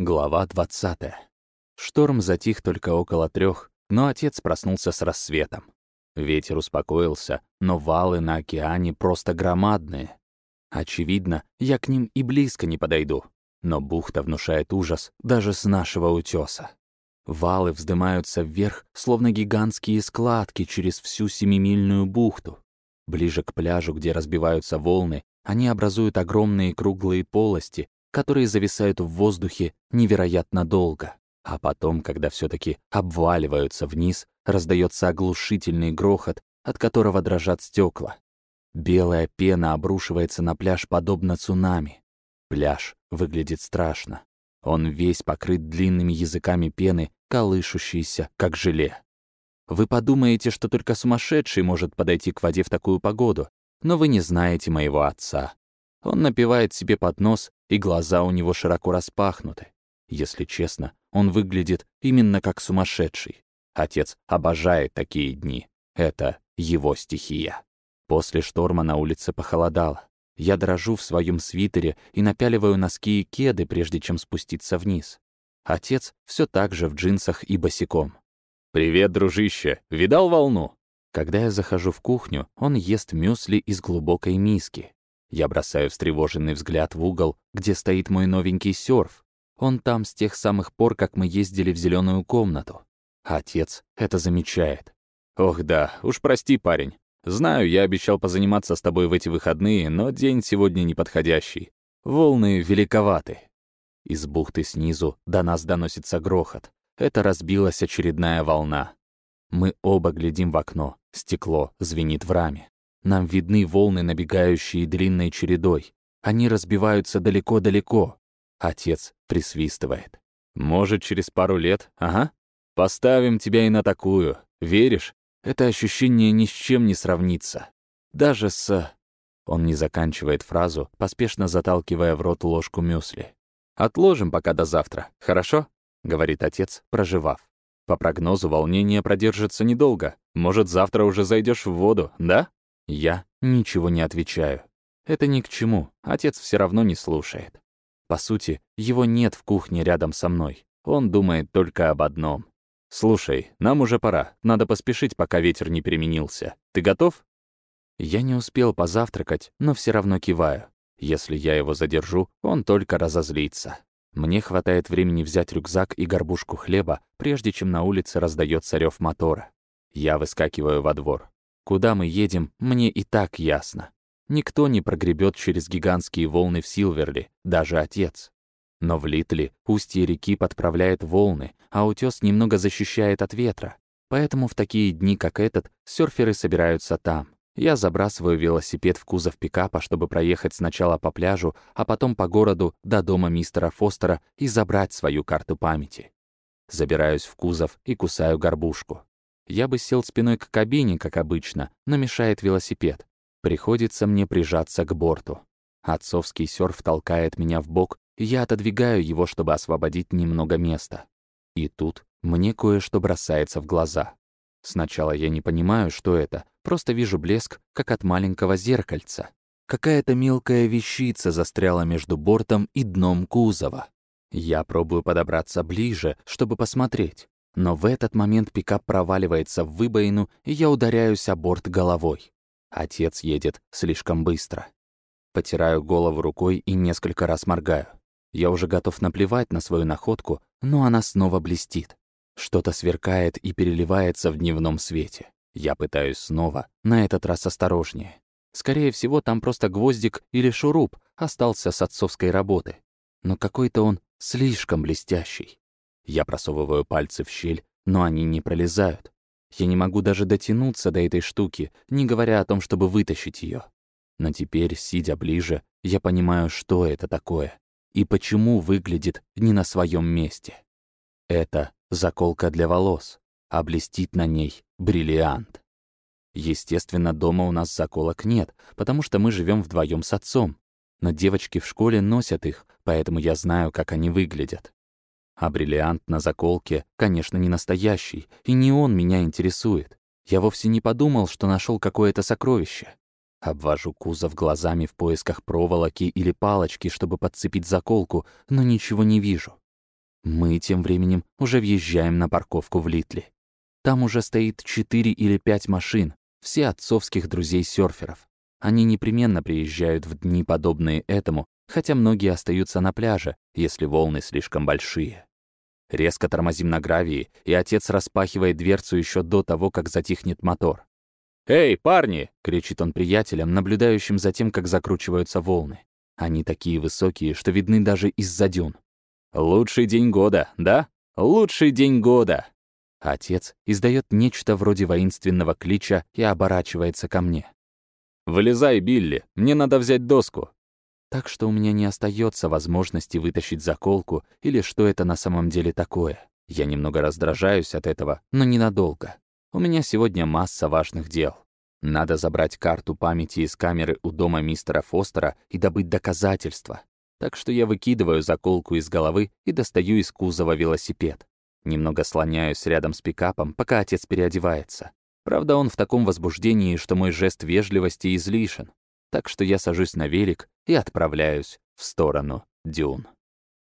Глава 20. Шторм затих только около трех, но отец проснулся с рассветом. Ветер успокоился, но валы на океане просто громадные. Очевидно, я к ним и близко не подойду. Но бухта внушает ужас даже с нашего утеса. Валы вздымаются вверх, словно гигантские складки через всю семимильную бухту. Ближе к пляжу, где разбиваются волны, они образуют огромные круглые полости, которые зависают в воздухе невероятно долго. А потом, когда все таки обваливаются вниз, раздается оглушительный грохот, от которого дрожат стекла. Белая пена обрушивается на пляж подобно цунами. Пляж выглядит страшно. Он весь покрыт длинными языками пены, колышущейся, как желе. Вы подумаете, что только сумасшедший может подойти к воде в такую погоду, но вы не знаете моего отца. Он напивает себе под нос, и глаза у него широко распахнуты. Если честно, он выглядит именно как сумасшедший. Отец обожает такие дни. Это его стихия. После шторма на улице похолодало. Я дрожу в своем свитере и напяливаю носки и кеды, прежде чем спуститься вниз. Отец все так же в джинсах и босиком. «Привет, дружище! Видал волну?» Когда я захожу в кухню, он ест мюсли из глубокой миски. Я бросаю встревоженный взгляд в угол, где стоит мой новенький серф. Он там с тех самых пор, как мы ездили в зеленую комнату. Отец это замечает. «Ох да, уж прости, парень. Знаю, я обещал позаниматься с тобой в эти выходные, но день сегодня неподходящий. Волны великоваты». Из бухты снизу до нас доносится грохот. Это разбилась очередная волна. Мы оба глядим в окно. Стекло звенит в раме. Нам видны волны, набегающие длинной чередой. Они разбиваются далеко-далеко. Отец присвистывает. Может, через пару лет, ага. Поставим тебя и на такую. Веришь? Это ощущение ни с чем не сравнится. Даже с... Он не заканчивает фразу, поспешно заталкивая в рот ложку мюсли. «Отложим пока до завтра, хорошо?» — говорит отец, проживав. «По прогнозу волнение продержится недолго. Может, завтра уже зайдешь в воду, да?» Я ничего не отвечаю. Это ни к чему, отец все равно не слушает. По сути, его нет в кухне рядом со мной. Он думает только об одном. «Слушай, нам уже пора. Надо поспешить, пока ветер не переменился. Ты готов?» Я не успел позавтракать, но все равно киваю. Если я его задержу, он только разозлится. Мне хватает времени взять рюкзак и горбушку хлеба, прежде чем на улице раздается рев мотора. Я выскакиваю во двор. Куда мы едем, мне и так ясно. Никто не прогребет через гигантские волны в Силверли, даже отец. Но в Литли устье реки подправляет волны, а утес немного защищает от ветра. Поэтому в такие дни, как этот, серферы собираются там. Я забрасываю велосипед в кузов пикапа, чтобы проехать сначала по пляжу, а потом по городу до дома мистера Фостера и забрать свою карту памяти. Забираюсь в кузов и кусаю горбушку. Я бы сел спиной к кабине, как обычно, но мешает велосипед. Приходится мне прижаться к борту. Отцовский серф толкает меня в бок, я отодвигаю его, чтобы освободить немного места. И тут мне кое-что бросается в глаза. Сначала я не понимаю, что это, просто вижу блеск, как от маленького зеркальца. Какая-то мелкая вещица застряла между бортом и дном кузова. Я пробую подобраться ближе, чтобы посмотреть. Но в этот момент пикап проваливается в выбоину, и я ударяюсь о борт головой. Отец едет слишком быстро. Потираю голову рукой и несколько раз моргаю. Я уже готов наплевать на свою находку, но она снова блестит. Что-то сверкает и переливается в дневном свете. Я пытаюсь снова, на этот раз осторожнее. Скорее всего, там просто гвоздик или шуруп остался с отцовской работы. Но какой-то он слишком блестящий. Я просовываю пальцы в щель, но они не пролезают. Я не могу даже дотянуться до этой штуки, не говоря о том, чтобы вытащить ее. Но теперь, сидя ближе, я понимаю, что это такое и почему выглядит не на своем месте. Это заколка для волос, а блестит на ней бриллиант. Естественно, дома у нас заколок нет, потому что мы живем вдвоем с отцом. Но девочки в школе носят их, поэтому я знаю, как они выглядят. А бриллиант на заколке, конечно, не настоящий, и не он меня интересует. Я вовсе не подумал, что нашел какое-то сокровище. Обвожу кузов глазами в поисках проволоки или палочки, чтобы подцепить заколку, но ничего не вижу. Мы тем временем уже въезжаем на парковку в Литли. Там уже стоит четыре или пять машин, все отцовских друзей-серферов. Они непременно приезжают в дни, подобные этому, хотя многие остаются на пляже, если волны слишком большие. Резко тормозим на гравии, и отец распахивает дверцу еще до того, как затихнет мотор. «Эй, парни!» — кричит он приятелям, наблюдающим за тем, как закручиваются волны. Они такие высокие, что видны даже из-за дюн. «Лучший день года, да? Лучший день года!» Отец издает нечто вроде воинственного клича и оборачивается ко мне. «Вылезай, Билли, мне надо взять доску». Так что у меня не остается возможности вытащить заколку или что это на самом деле такое. Я немного раздражаюсь от этого, но ненадолго. У меня сегодня масса важных дел. Надо забрать карту памяти из камеры у дома мистера Фостера и добыть доказательства. Так что я выкидываю заколку из головы и достаю из кузова велосипед. Немного слоняюсь рядом с пикапом, пока отец переодевается. Правда, он в таком возбуждении, что мой жест вежливости излишен. Так что я сажусь на велик и отправляюсь в сторону дюн.